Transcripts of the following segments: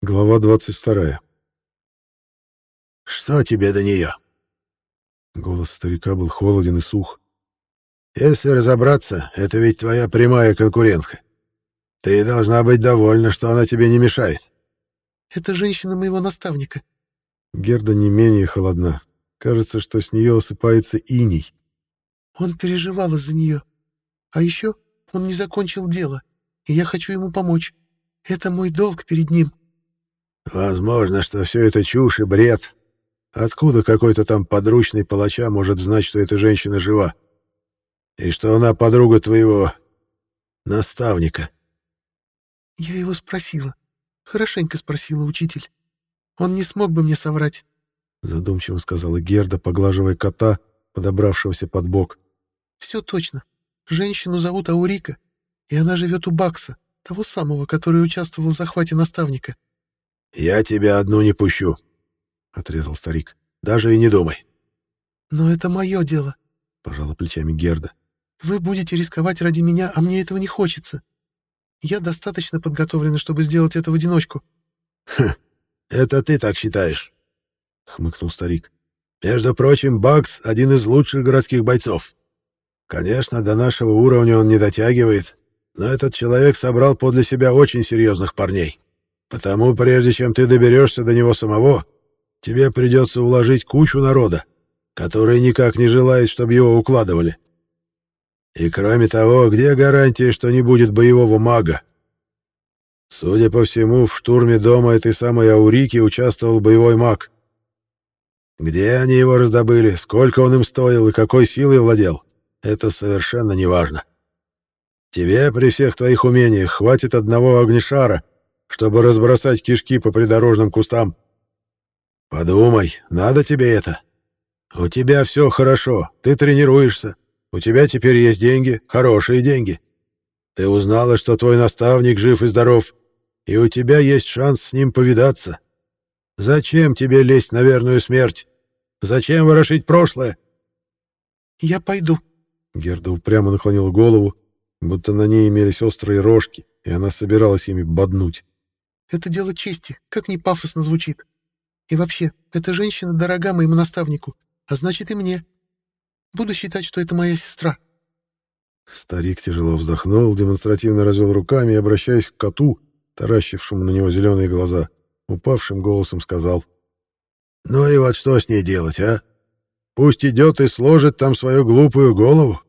Глава 22. «Что тебе до нее?» Голос старика был холоден и сух. «Если разобраться, это ведь твоя прямая конкурентка. Ты должна быть довольна, что она тебе не мешает». «Это женщина моего наставника». Герда не менее холодна. Кажется, что с нее осыпается иней. «Он переживал из-за нее. А еще он не закончил дело, и я хочу ему помочь. Это мой долг перед ним». Возможно, что все это чушь и бред. Откуда какой-то там подручный палача может знать, что эта женщина жива? И что она подруга твоего наставника? Я его спросила. Хорошенько спросила, учитель. Он не смог бы мне соврать. Задумчиво сказала Герда, поглаживая кота, подобравшегося под бок. Все точно. Женщину зовут Аурика, и она живет у Бакса, того самого, который участвовал в захвате наставника. «Я тебя одну не пущу», — отрезал старик. «Даже и не думай». «Но это мое дело», — пожала плечами Герда. «Вы будете рисковать ради меня, а мне этого не хочется. Я достаточно подготовлена, чтобы сделать это в одиночку». «Хм, это ты так считаешь», — хмыкнул старик. «Между прочим, Бакс — один из лучших городских бойцов. Конечно, до нашего уровня он не дотягивает, но этот человек собрал подле себя очень серьезных парней. Потому прежде чем ты доберешься до него самого, тебе придется уложить кучу народа, который никак не желает, чтобы его укладывали. И кроме того, где гарантия, что не будет боевого мага? Судя по всему, в штурме дома этой самой Аурики участвовал боевой маг. Где они его раздобыли, сколько он им стоил и какой силой владел, это совершенно неважно. Тебе при всех твоих умениях хватит одного огнешара, чтобы разбросать кишки по придорожным кустам. Подумай, надо тебе это? У тебя все хорошо, ты тренируешься, у тебя теперь есть деньги, хорошие деньги. Ты узнала, что твой наставник жив и здоров, и у тебя есть шанс с ним повидаться. Зачем тебе лезть на верную смерть? Зачем ворошить прошлое? Я пойду. Герда упрямо наклонила голову, будто на ней имелись острые рожки, и она собиралась ими боднуть. Это дело чести, как ни пафосно звучит. И вообще, эта женщина дорога моему наставнику, а значит и мне. Буду считать, что это моя сестра». Старик тяжело вздохнул, демонстративно развел руками и, обращаясь к коту, таращившему на него зеленые глаза, упавшим голосом сказал. «Ну и вот что с ней делать, а? Пусть идет и сложит там свою глупую голову».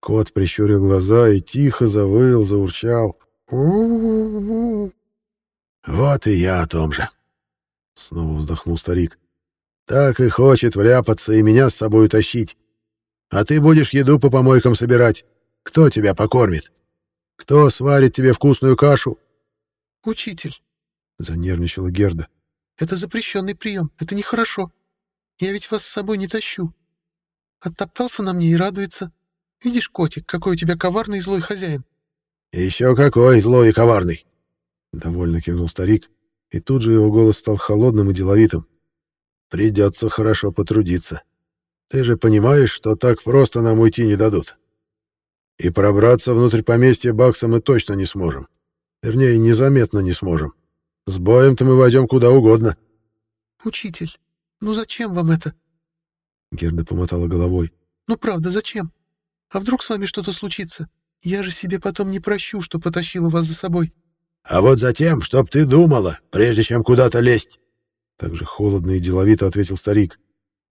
Кот прищурил глаза и тихо завыл, заурчал. «Вот и я о том же», — снова вздохнул старик. «Так и хочет вляпаться и меня с собой утащить. А ты будешь еду по помойкам собирать. Кто тебя покормит? Кто сварит тебе вкусную кашу?» «Учитель», — занервничала Герда. «Это запрещенный прием. Это нехорошо. Я ведь вас с собой не тащу. Оттоптался на мне и радуется. Видишь, котик, какой у тебя коварный и злой хозяин». «Еще какой злой и коварный!» Довольно кивнул старик, и тут же его голос стал холодным и деловитым. «Придется хорошо потрудиться. Ты же понимаешь, что так просто нам уйти не дадут. И пробраться внутрь поместья Бакса мы точно не сможем. Вернее, незаметно не сможем. С боем-то мы войдем куда угодно». «Учитель, ну зачем вам это?» Герда помотала головой. «Ну правда, зачем? А вдруг с вами что-то случится? Я же себе потом не прощу, что потащила вас за собой». А вот затем, чтоб ты думала, прежде чем куда-то лезть. Так же холодно и деловито ответил старик.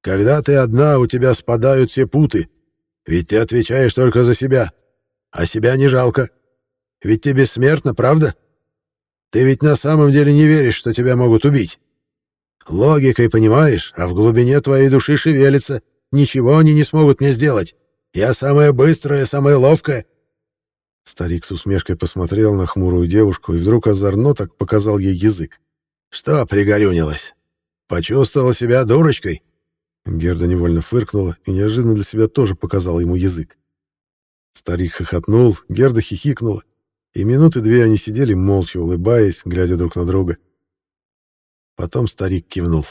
Когда ты одна, у тебя спадают все путы. Ведь ты отвечаешь только за себя. А себя не жалко. Ведь ты бессмертна, правда? Ты ведь на самом деле не веришь, что тебя могут убить. Логикой понимаешь, а в глубине твоей души шевелится. Ничего они не смогут мне сделать. Я самая быстрая, самая ловкая. Старик с усмешкой посмотрел на хмурую девушку и вдруг озорно так показал ей язык. «Что пригорюнилась? Почувствовала себя дурочкой?» Герда невольно фыркнула и неожиданно для себя тоже показала ему язык. Старик хохотнул, Герда хихикнула, и минуты две они сидели молча, улыбаясь, глядя друг на друга. Потом старик кивнул.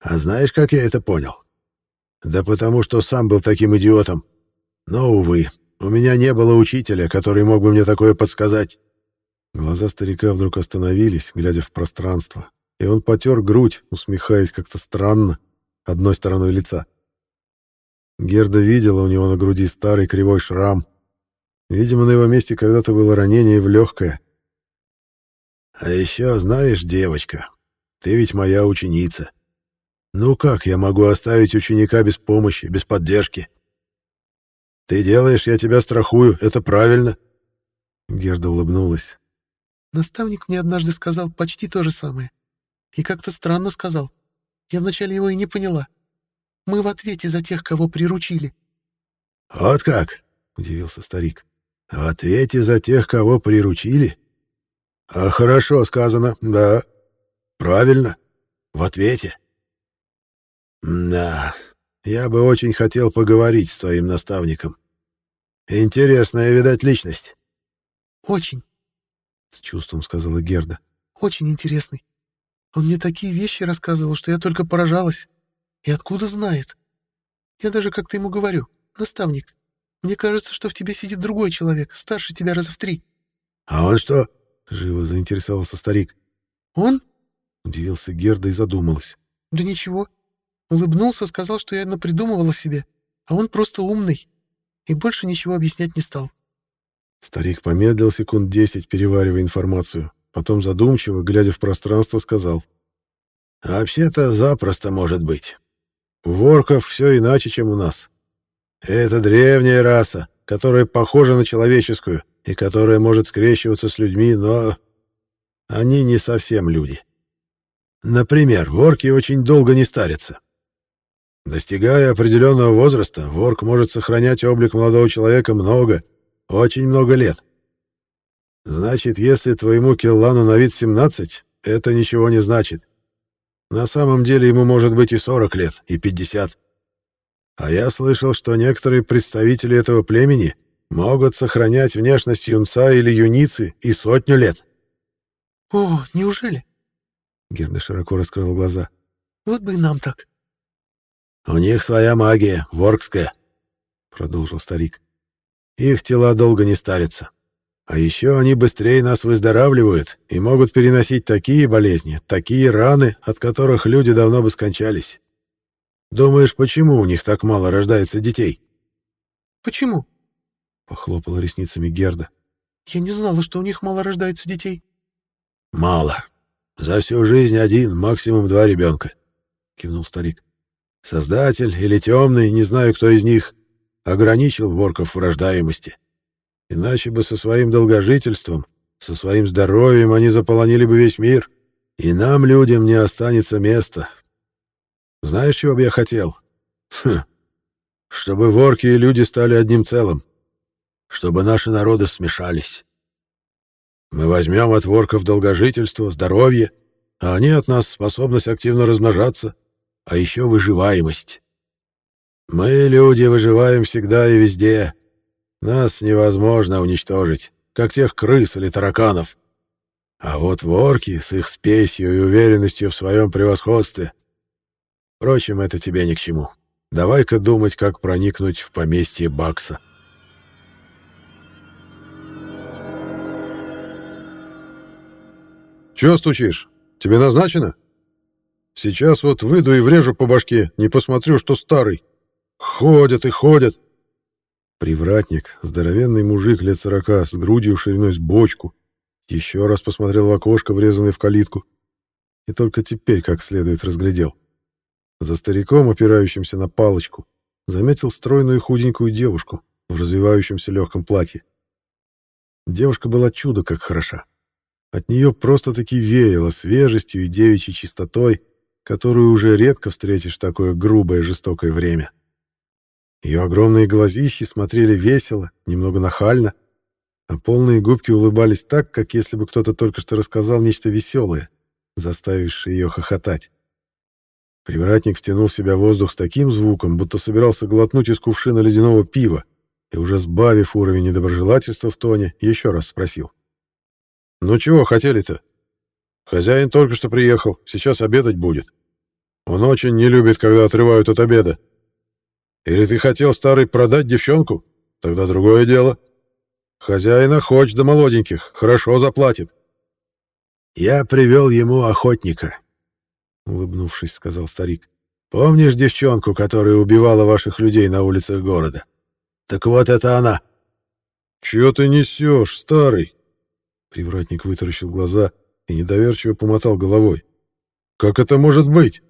«А знаешь, как я это понял? Да потому что сам был таким идиотом. Но, увы, у меня не было учителя, который мог бы мне такое подсказать. Глаза старика вдруг остановились, глядя в пространство, и он потер грудь, усмехаясь как-то странно, одной стороной лица. Герда видела у него на груди старый кривой шрам. Видимо, на его месте когда-то было ранение в легкое. «А еще знаешь, девочка, ты ведь моя ученица. Ну как я могу оставить ученика без помощи, без поддержки? Ты делаешь, я тебя страхую, это правильно». Герда улыбнулась. Наставник мне однажды сказал почти то же самое. И как-то странно сказал. Я вначале его и не поняла. Мы в ответе за тех, кого приручили. «Вот как?» — удивился старик. «В ответе за тех, кого приручили?» «А хорошо сказано, да. Правильно. В ответе». «Да, я бы очень хотел поговорить с твоим наставником. Интересная, видать, личность». «Очень», — с чувством сказала Герда. «Очень интересный. Он мне такие вещи рассказывал, что я только поражалась. И откуда знает? Я даже как-то ему говорю, наставник, мне кажется, что в тебе сидит другой человек, старше тебя раза в три. — А он что? — живо заинтересовался старик. — Он? — удивился Герда и задумалась. — Да ничего. Улыбнулся, сказал, что я напридумывала себе, а он просто умный. И больше ничего объяснять не стал. Старик помедлил секунд десять, переваривая информацию. Потом задумчиво, глядя в пространство, сказал. «Вообще-то запросто может быть. У ворков все иначе, чем у нас. Это древняя раса, которая похожа на человеческую и которая может скрещиваться с людьми, но они не совсем люди. Например, ворки очень долго не старятся. Достигая определенного возраста, ворк может сохранять облик молодого человека много, очень много лет. Значит, если твоему Келлану на вид 17, это ничего не значит. На самом деле ему может быть и 40 лет, и 50. А я слышал, что некоторые представители этого племени могут сохранять внешность юнца или юницы и сотню лет. «О, неужели?» Герда широко раскрыл глаза. «Вот бы и нам так». «У них своя магия, воркская», — продолжил старик. «Их тела долго не старятся. А еще они быстрее нас выздоравливают и могут переносить такие болезни, такие раны, от которых люди давно бы скончались. Думаешь, почему у них так мало рождается детей? Почему? Похлопала ресницами Герда. Я не знала, что у них мало рождается детей. Мало. За всю жизнь один, максимум два ребенка, кивнул старик. Создатель или темный, не знаю, кто из них, ограничил ворков в рождаемости. Иначе бы со своим долгожительством, со своим здоровьем они заполонили бы весь мир, и нам, людям, не останется места. Знаешь, чего бы я хотел? Хм. Чтобы ворки и люди стали одним целым. Чтобы наши народы смешались. Мы возьмем от ворков долгожительство, здоровье, а они от нас способность активно размножаться, а еще выживаемость. Мы, люди, выживаем всегда и везде, нас невозможно уничтожить, как тех крыс или тараканов. А вот ворки с их спесью и уверенностью в своем превосходстве... Впрочем, это тебе ни к чему. Давай-ка думать, как проникнуть в поместье Бакса. «Чего стучишь? Тебе назначено?» «Сейчас вот выйду и врежу по башке, не посмотрю, что старый. Ходят и ходят. Привратник, здоровенный мужик лет сорока, с грудью шириной с бочку, еще раз посмотрел в окошко, врезанное в калитку, и только теперь как следует разглядел. За стариком, опирающимся на палочку, заметил стройную худенькую девушку в развивающемся легком платье. Девушка была чудо как хороша. От нее просто-таки веяло свежестью и девичьей чистотой, которую уже редко встретишь в такое грубое жестокое время. — ее огромные глазищи смотрели весело, немного нахально, а полные губки улыбались так, как если бы кто-то только что рассказал нечто веселое, заставившее ее хохотать. Привратник втянул в себя воздух с таким звуком, будто собирался глотнуть из кувшина ледяного пива, и уже сбавив уровень недоброжелательства в тоне, еще раз спросил. «Ну чего хотели-то? Хозяин только что приехал, сейчас обедать будет. Он очень не любит, когда отрывают от обеда». Или ты хотел, старый, продать девчонку? Тогда другое дело. Хозяин охоч до молоденьких, хорошо заплатит. Я привел ему охотника, — улыбнувшись, сказал старик. Помнишь девчонку, которая убивала ваших людей на улицах города? Так вот это она. Чего ты несешь, старый? Привратник вытаращил глаза и недоверчиво помотал головой. Как это может быть?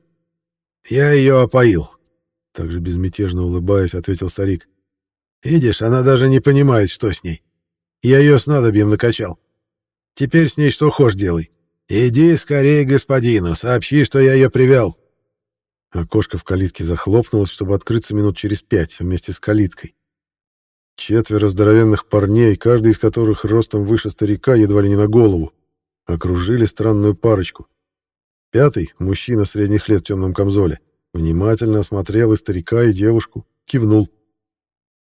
Я ее опоил. Также безмятежно улыбаясь, ответил старик. Видишь, она даже не понимает, что с ней. Я ее снадобьем накачал. Теперь с ней что хочешь делай. Иди скорее господину, сообщи, что я ее привел. Окошко в калитке захлопнулось, чтобы открыться минут через пять вместе с калиткой. Четверо здоровенных парней, каждый из которых ростом выше старика едва ли не на голову, окружили странную парочку. Пятый, мужчина средних лет в темном камзоле, внимательно осмотрел и старика, и девушку, кивнул.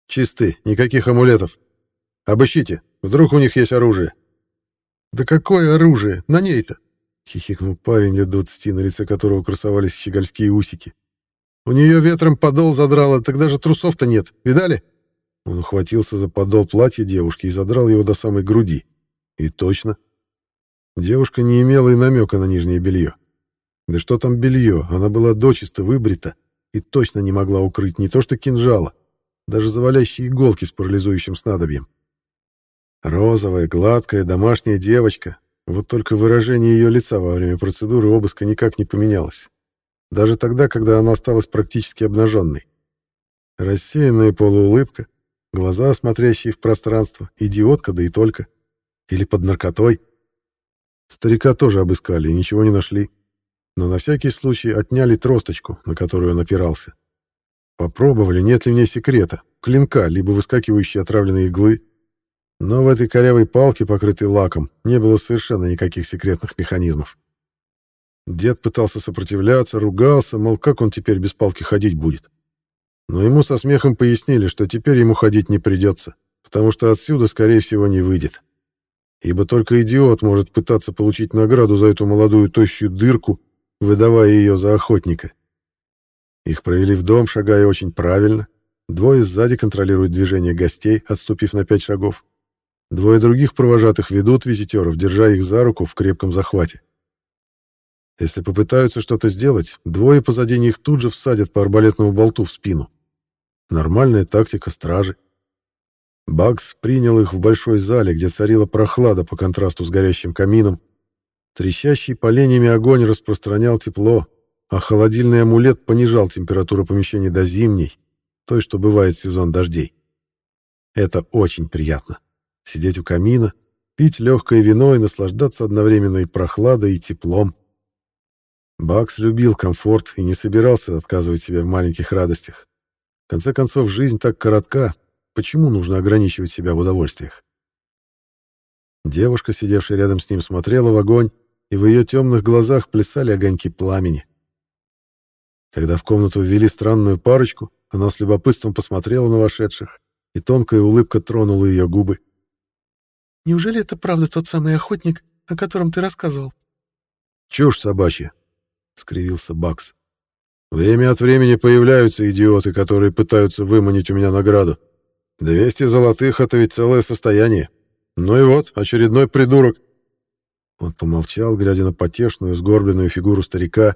«Чисты, никаких амулетов. Обыщите, вдруг у них есть оружие». «Да какое оружие? На ней-то!» — хихикнул парень лет двадцати, на лице которого красовались щегольские усики. «У нее ветром подол задрало, так даже трусов-то нет. Видали?» Он ухватился за подол платья девушки и задрал его до самой груди. И точно. Девушка не имела и намека на нижнее белье. Да что там белье, она была дочисто выбрита и точно не могла укрыть не то что кинжала, даже завалящие иголки с парализующим снадобьем. Розовая, гладкая, домашняя девочка, вот только выражение ее лица во время процедуры обыска никак не поменялось. Даже тогда, когда она осталась практически обнаженной. Рассеянная полуулыбка, глаза, смотрящие в пространство, идиотка, да и только. Или под наркотой. Старика тоже обыскали и ничего не нашли но на всякий случай отняли тросточку, на которую он опирался. Попробовали, нет ли в ней секрета, клинка, либо выскакивающие отравленные иглы. Но в этой корявой палке, покрытой лаком, не было совершенно никаких секретных механизмов. Дед пытался сопротивляться, ругался, мол, как он теперь без палки ходить будет. Но ему со смехом пояснили, что теперь ему ходить не придется, потому что отсюда, скорее всего, не выйдет. Ибо только идиот может пытаться получить награду за эту молодую тощую дырку, выдавая ее за охотника. Их провели в дом, шагая очень правильно. Двое сзади контролируют движение гостей, отступив на пять шагов. Двое других провожатых ведут визитеров, держа их за руку в крепком захвате. Если попытаются что-то сделать, двое позади них тут же всадят по арбалетному болту в спину. Нормальная тактика стражи. Багс принял их в большой зале, где царила прохлада по контрасту с горящим камином, Трещащий поленьями огонь распространял тепло, а холодильный амулет понижал температуру помещения до зимней, той, что бывает сезон дождей. Это очень приятно. Сидеть у камина, пить легкое вино и наслаждаться одновременно и прохладой, и теплом. Бакс любил комфорт и не собирался отказывать себе в маленьких радостях. В конце концов, жизнь так коротка, почему нужно ограничивать себя в удовольствиях? Девушка, сидевшая рядом с ним, смотрела в огонь, и в ее темных глазах плясали огоньки пламени. Когда в комнату ввели странную парочку, она с любопытством посмотрела на вошедших, и тонкая улыбка тронула ее губы. «Неужели это правда тот самый охотник, о котором ты рассказывал?» «Чушь собачья», — скривился Бакс. «Время от времени появляются идиоты, которые пытаются выманить у меня награду. Двести золотых — это ведь целое состояние. Ну и вот, очередной придурок. Он помолчал, глядя на потешную, сгорбленную фигуру старика,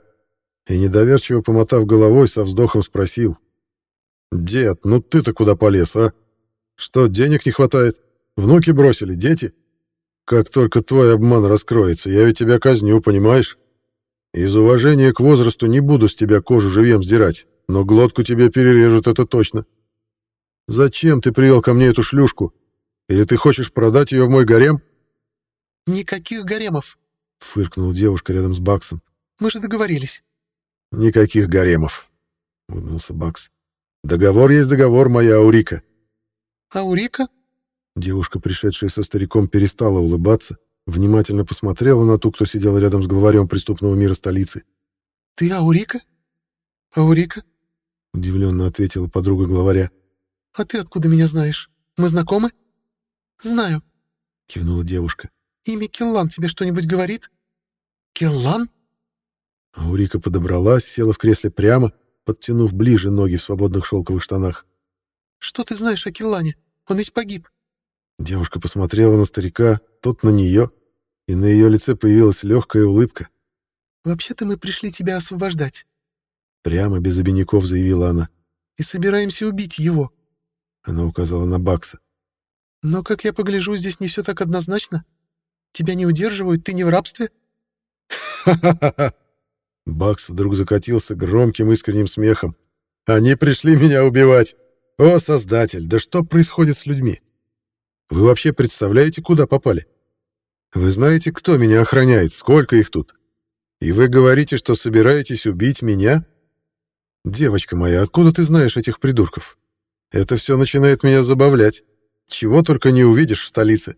и, недоверчиво помотав головой, со вздохом спросил. «Дед, ну ты-то куда полез, а? Что, денег не хватает? Внуки бросили, дети? Как только твой обман раскроется, я ведь тебя казню, понимаешь? Из уважения к возрасту не буду с тебя кожу живьем сдирать, но глотку тебе перережут, это точно. Зачем ты привел ко мне эту шлюшку? Или ты хочешь продать ее в мой гарем?» «Никаких гаремов», — фыркнула девушка рядом с Баксом. «Мы же договорились». «Никаких гаремов», — улыбнулся Бакс. «Договор есть договор, моя Аурика». «Аурика?» Девушка, пришедшая со стариком, перестала улыбаться, внимательно посмотрела на ту, кто сидел рядом с главарем преступного мира столицы. «Ты Аурика? Аурика?» — удивленно ответила подруга главаря. «А ты откуда меня знаешь? Мы знакомы?» «Знаю», — кивнула девушка. «Имя Келлан тебе что-нибудь говорит?» «Келлан?» Аурика подобралась, села в кресле прямо, подтянув ближе ноги в свободных шелковых штанах. «Что ты знаешь о Келлане? Он ведь погиб». Девушка посмотрела на старика, тот на нее, и на ее лице появилась легкая улыбка. «Вообще-то мы пришли тебя освобождать», — прямо без обиняков заявила она. «И собираемся убить его». Она указала на Бакса. «Но, как я погляжу, здесь не все так однозначно. Тебя не удерживают, ты не в рабстве?» «Ха-ха-ха!» Бакс вдруг закатился громким искренним смехом. «Они пришли меня убивать! О, Создатель, да что происходит с людьми? Вы вообще представляете, куда попали? Вы знаете, кто меня охраняет, сколько их тут? И вы говорите, что собираетесь убить меня? Девочка моя, откуда ты знаешь этих придурков? Это все начинает меня забавлять. Чего только не увидишь в столице.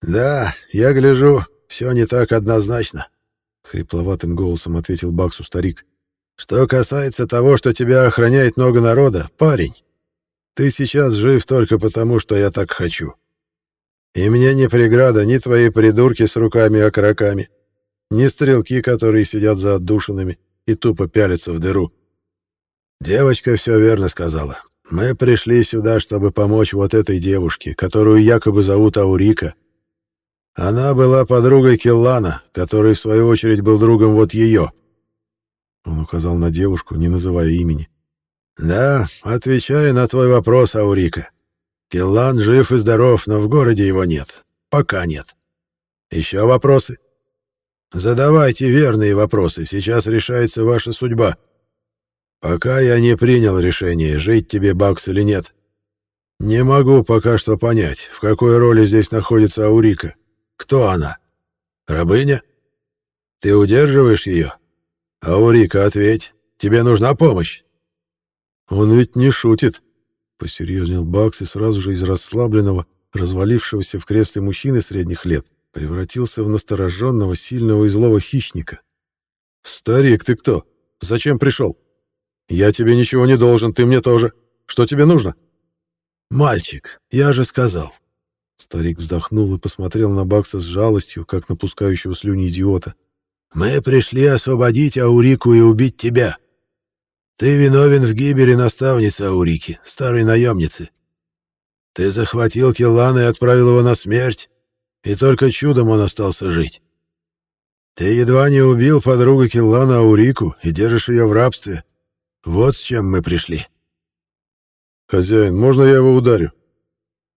Да, я гляжу, все не так однозначно, хрипловатым голосом ответил Баксу старик. Что касается того, что тебя охраняет много народа, парень, ты сейчас жив только потому, что я так хочу. И мне не преграда ни твои придурки с руками-окороками, ни стрелки, которые сидят за отдушинами и тупо пялятся в дыру. Девочка все верно сказала. Мы пришли сюда, чтобы помочь вот этой девушке, которую якобы зовут Аурика. Она была подругой Келлана, который, в свою очередь, был другом вот ее. Он указал на девушку, не называя имени. «Да, отвечаю на твой вопрос, Аурика. Келлан жив и здоров, но в городе его нет. Пока нет. Еще вопросы?» «Задавайте верные вопросы, сейчас решается ваша судьба. Пока я не принял решение, жить тебе, Бакс, или нет. Не могу пока что понять, в какой роли здесь находится Аурика. Кто она? Рабыня? Ты удерживаешь ее?» «Аурика, ответь, тебе нужна помощь?» «Он ведь не шутит», — посерьезнел Бакс и сразу же из расслабленного, развалившегося в кресле мужчины средних лет, превратился в настороженного, сильного и злого хищника. «Старик, ты кто? Зачем пришел? Я тебе ничего не должен, ты мне тоже. Что тебе нужно?» «Мальчик, я же сказал». Старик вздохнул и посмотрел на Бакса с жалостью, как на пускающего слюни идиота. Мы пришли освободить Аурику и убить тебя. Ты виновен в гибели наставницы Аурики, старой наемницы. Ты захватил Келлана и отправил его на смерть, и только чудом он остался жить. Ты едва не убил подругу Келлана Аурику и держишь ее в рабстве. Вот с чем мы пришли. «Хозяин, можно я его ударю?»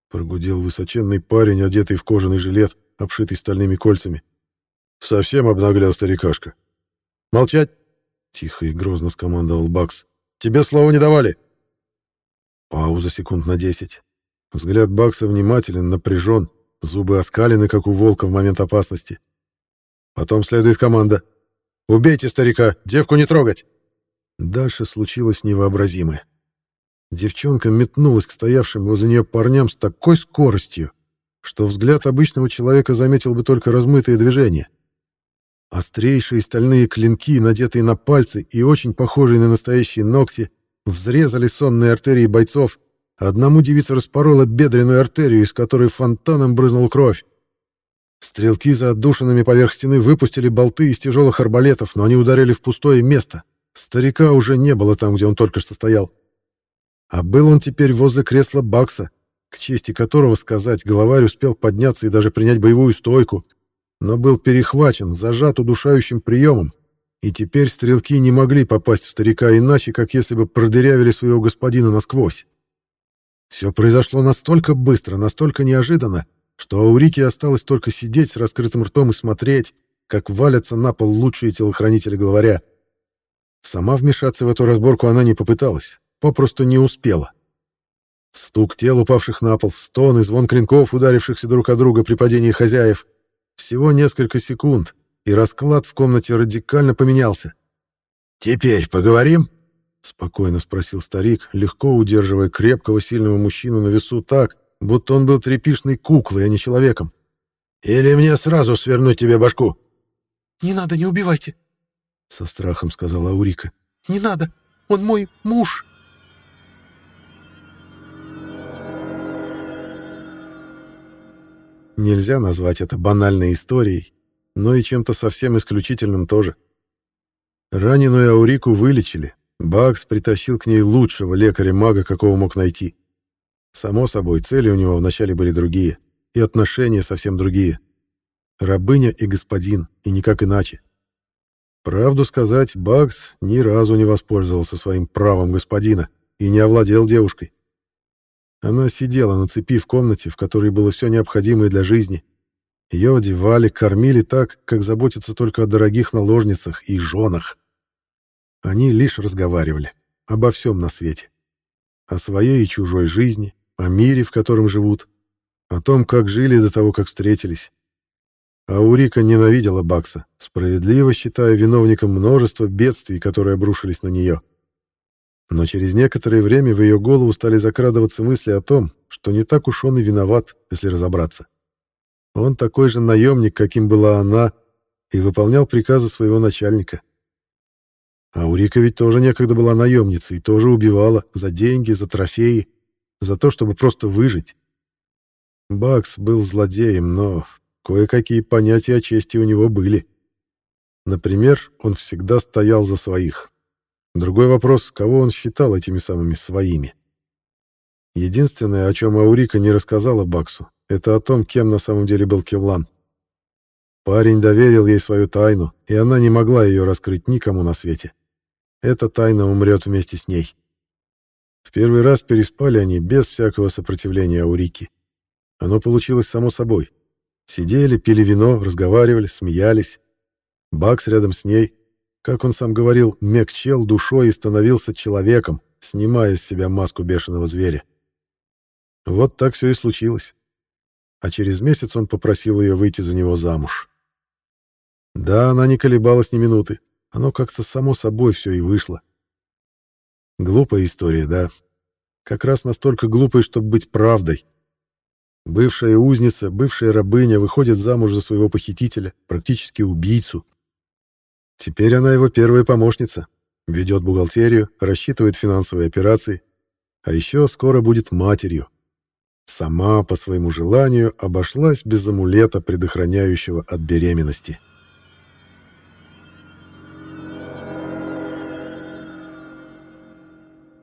Прогудел высоченный парень, одетый в кожаный жилет, обшитый стальными кольцами. Совсем обнаглел старикашка. «Молчать!» — тихо и грозно скомандовал Бакс. «Тебе слова не давали!» Пауза секунд на десять. Взгляд Бакса внимателен, напряжен, зубы оскалены, как у волка в момент опасности. Потом следует команда. «Убейте старика! Девку не трогать!» Дальше случилось невообразимое. Девчонка метнулась к стоявшим возле нее парням с такой скоростью, что взгляд обычного человека заметил бы только размытые движения. Острейшие стальные клинки, надетые на пальцы и очень похожие на настоящие ногти, взрезали сонные артерии бойцов. Одному девица распорола бедренную артерию, из которой фонтаном брызнула кровь. Стрелки за отдушинами поверх стены выпустили болты из тяжелых арбалетов, но они ударили в пустое место. Старика уже не было там, где он только что стоял. А был он теперь возле кресла Бакса, к чести которого сказать, главарь успел подняться и даже принять боевую стойку, но был перехвачен, зажат удушающим приемом, и теперь стрелки не могли попасть в старика иначе, как если бы продырявили своего господина насквозь. Все произошло настолько быстро, настолько неожиданно, что Аурике осталось только сидеть с раскрытым ртом и смотреть, как валятся на пол лучшие телохранители главаря. Сама вмешаться в эту разборку она не попыталась, попросту не успела. Стук тел, упавших на пол, стон и звон клинков, ударившихся друг от друга при падении хозяев, всего несколько секунд, и расклад в комнате радикально поменялся. «Теперь поговорим?» — спокойно спросил старик, легко удерживая крепкого сильного мужчину на весу так, будто он был тряпишной куклой, а не человеком. «Или мне сразу свернуть тебе башку?» «Не надо, не убивайте!» — со страхом сказала Аурика. «Не надо! Он мой муж!» Нельзя назвать это банальной историей, но и чем-то совсем исключительным тоже. Раненую Аурику вылечили. Бакс притащил к ней лучшего лекаря-мага, какого мог найти. Само собой, цели у него вначале были другие, и отношения совсем другие. Рабыня и господин, и никак иначе. Правду сказать, Бакс ни разу не воспользовался своим правом господина и не овладел девушкой. Она сидела на цепи в комнате, в которой было все необходимое для жизни. Ее одевали, кормили так, как заботятся только о дорогих наложницах и женах. Они лишь разговаривали обо всем на свете. О своей и чужой жизни, о мире, в котором живут, о том, как жили до того, как встретились. А Урика ненавидела Бакса, справедливо считая виновником множества бедствий, которые обрушились на нее. Но через некоторое время в ее голову стали закрадываться мысли о том, что не так уж он и виноват, если разобраться. Он такой же наемник, каким была она, и выполнял приказы своего начальника. А Урика ведь тоже некогда была наемницей, тоже убивала за деньги, за трофеи, за то, чтобы просто выжить. Бакс был злодеем, но кое-какие понятия о чести у него были. Например, он всегда стоял за своих. Другой вопрос, кого он считал этими самыми своими. Единственное, о чем Аурика не рассказала Баксу, это о том, кем на самом деле был Киллан. Парень доверил ей свою тайну, и она не могла ее раскрыть никому на свете. Эта тайна умрет вместе с ней. В первый раз переспали они без всякого сопротивления Аурики. Оно получилось само собой. Сидели, пили вино, разговаривали, смеялись. Бакс рядом с ней, как он сам говорил, мягчел душой и становился человеком, снимая с себя маску бешеного зверя. Вот так все и случилось. А через месяц он попросил ее выйти за него замуж. Да, она не колебалась ни минуты. Оно как-то само собой все и вышло. Глупая история, да. Как раз настолько глупая, чтобы быть правдой. Бывшая узница, бывшая рабыня выходит замуж за своего похитителя, практически убийцу. Теперь она его первая помощница, ведет бухгалтерию, рассчитывает финансовые операции, а еще скоро будет матерью. Сама по своему желанию обошлась без амулета, предохраняющего от беременности.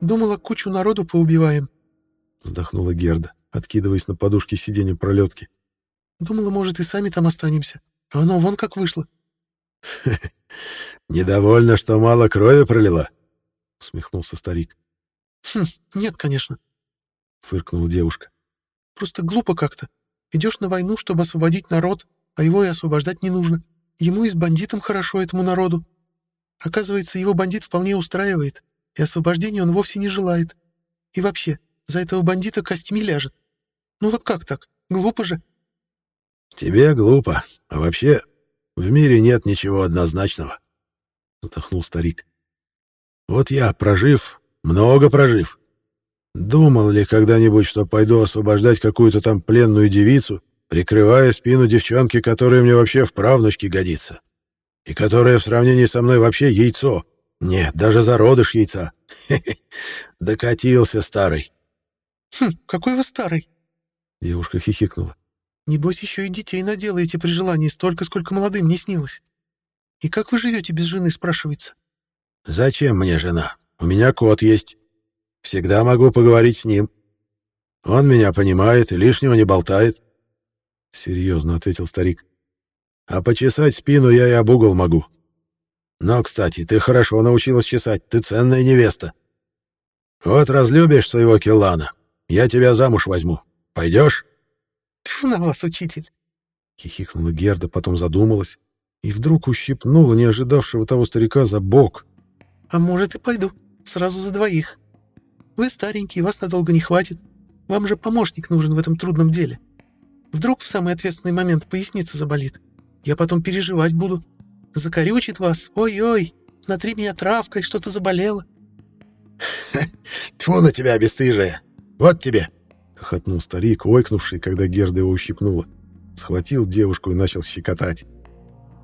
«Думала, кучу народу поубиваем», — вздохнула Герда откидываясь на подушке сиденья пролетки. «Думала, может, и сами там останемся. А оно вон как вышло». «Недовольна, что мало крови пролила?» — усмехнулся старик. «Хм, нет, конечно», — фыркнула девушка. «Просто глупо как-то. Идешь на войну, чтобы освободить народ, а его и освобождать не нужно. Ему и с бандитом хорошо, этому народу. Оказывается, его бандит вполне устраивает, и освобождения он вовсе не желает. И вообще, за этого бандита костьми ляжет. Ну вот как так? Глупо же. Тебе глупо. А вообще, в мире нет ничего однозначного. Вздохнул старик. Вот я, прожив, много прожив. Думал ли когда-нибудь, что пойду освобождать какую-то там пленную девицу, прикрывая спину девчонки, которая мне вообще в правнучке годится? И которая в сравнении со мной вообще яйцо. Нет, даже зародыш яйца. Докатился старый. Хм, какой вы старый. Девушка хихикнула. «Небось, еще и детей наделаете при желании столько, сколько молодым не снилось. И как вы живете без жены, спрашивается?» «Зачем мне жена? У меня кот есть. Всегда могу поговорить с ним. Он меня понимает и лишнего не болтает». Серьезно ответил старик. «А почесать спину я и об угол могу. Но, кстати, ты хорошо научилась чесать, ты ценная невеста. Вот разлюбишь своего Келлана, я тебя замуж возьму. Пойдешь?» «Тьфу на вас, учитель!» Хихикнула Герда, потом задумалась и вдруг ущипнула не ожидавшего того старика за бок. «А может, и пойду. Сразу за двоих. Вы старенький, вас надолго не хватит. Вам же помощник нужен в этом трудном деле. Вдруг в самый ответственный момент поясница заболит. Я потом переживать буду. Закорючит вас. Ой-ой, натри меня травкой, что-то заболело». «Тьфу на тебя, бесстыжая! Вот тебе!» Хохотнул старик, ойкнувший, когда Герда его ущипнула. Схватил девушку и начал щекотать.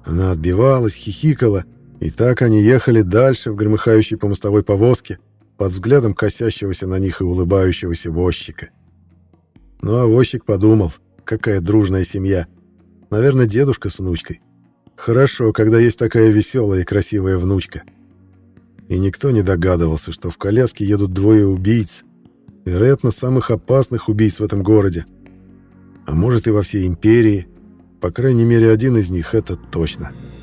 Она отбивалась, хихикала, и так они ехали дальше в громыхающей по мостовой повозке, под взглядом косящегося на них и улыбающегося возчика. Ну а возчик подумал, какая дружная семья. Наверное, дедушка с внучкой. Хорошо, когда есть такая веселая и красивая внучка. И никто не догадывался, что в коляске едут двое убийц, Вероятно, самых опасных убийц в этом городе. А может и во всей империи. По крайней мере, один из них — это точно. —